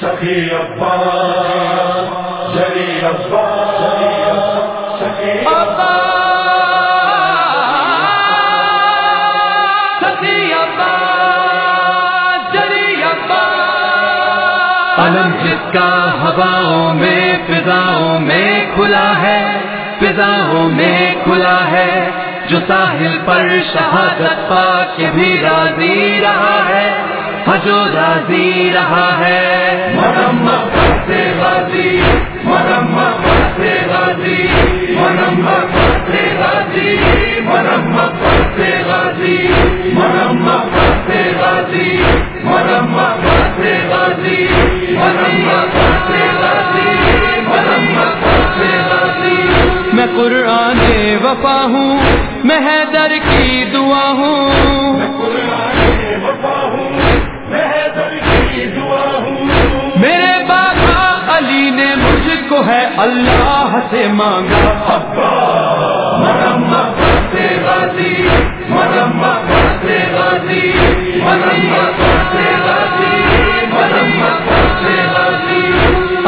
سخی ابا جری ابا سخی ابا سخی ابا جری ابا علم جس کا ہواؤں میں، فضاؤں میں کھلا ہے، فضاؤں میں کھلا ہے۔ جو ساحل پر شہادت پا کے بھی راضی رہا ہے۔ جو راضی رہا ہے۔ مرمت سے مرمت سے مرمت سے مرمت سے مرمت سے مرمت سے مرمت سے مرمت سے میں قرآن وفا ہوں میں حیدر کی دعا ہوں۔ ہے اللہ سے مانگا ابا مرمت سے راضی مرمت سے راضی مرمت سے مرمت سے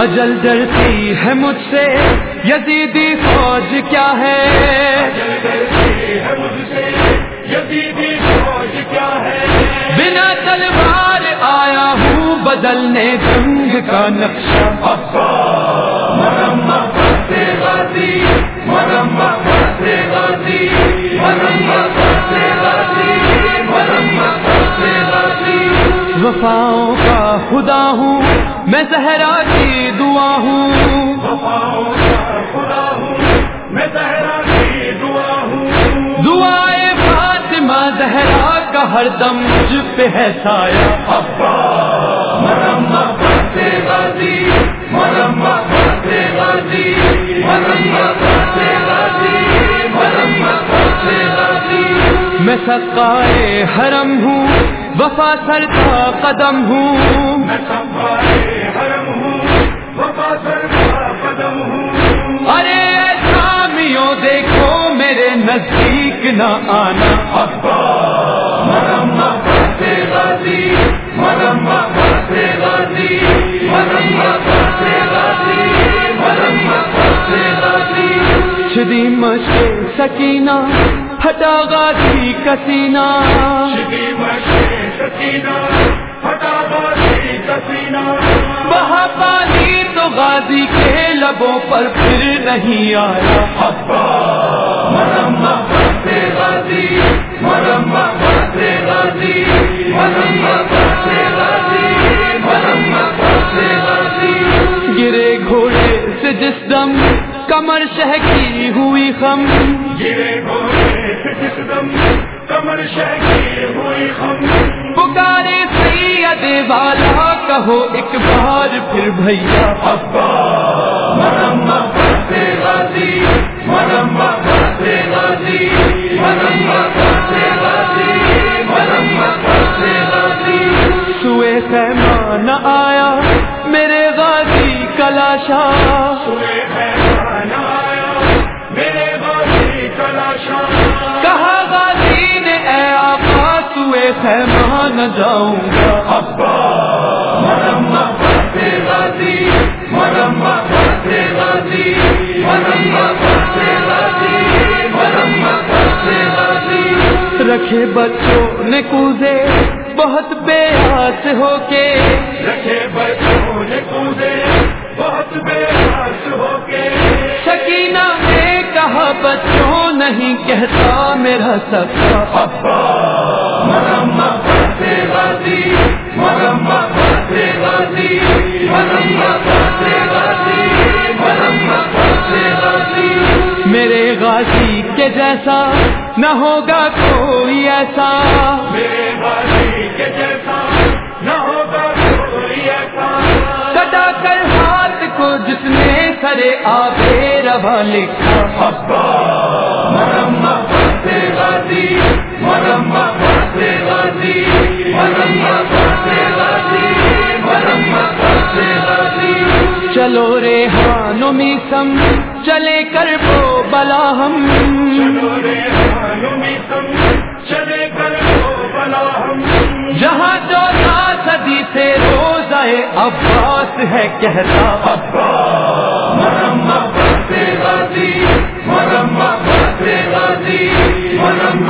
اجل ڈرتی ہے مجھ سے یزیدی فوج کیا ہے؟ بنا تلوار آیا ہوں بدلنے جنگ کا نقشہ۔ وفاؤں کا خدا ہوں، میں زہرا کی دعا ہوں۔ خدا ہوں میں زہرا کی دعا ہوں دعائے فاطمہ زہرا کا ہر دم مجھ پہ ہے سایہ۔ ابا میں سقائے حرم ہوں وفا سر کا قدم ہوں۔ ارے سامیوں دیکھو میرے نزدیک نہ آنا۔ شدی مشق سکینہ ہٹا غازی کسینہ مدینہ وہاں پانی تو غازی کے لبوں پر پھر نہیں آیا۔ گرے گھوڑے سے جس دم کمر شہ کی ہوئی خم۔ گرے گھوڑے سے جس دم کمر شہکی ہوئی خم۔ پکارے سید والا کہو ایک بار پھر بھیا ابا مرمت سے راضی مرمت سے راضی مرمت سے راضی مرمت سے راضی سوئے آیا میرے غازی کلاشا سوئے خیران آیا میرے باسی کلاشا کہا خیمہ نہ جاؤں گا۔ ابا رکھے بچوں نے کوزے بہت بے آس ہو کے۔ رکھے بچوں نے کودے بہت بے حاص ہو کے۔ سکینہ نے کہا بچوں نہیں کہتا میرا سکا ابا میرے غازی کے جیسا نہ ہوگا کوئی ایسا۔ میرے غازی جیسا نہ ہوگا کوئی ایسا۔ کٹا کر ہاتھ کو جس نے سرے آپ ربا لکھا۔ مرمت چلو رے ہانومی سم چلے کر بو بلا ہم۔ جہاں جو صدی سے روزائے عباس ہے کہتا۔ مرم سے غازی مرم سے غازی مرم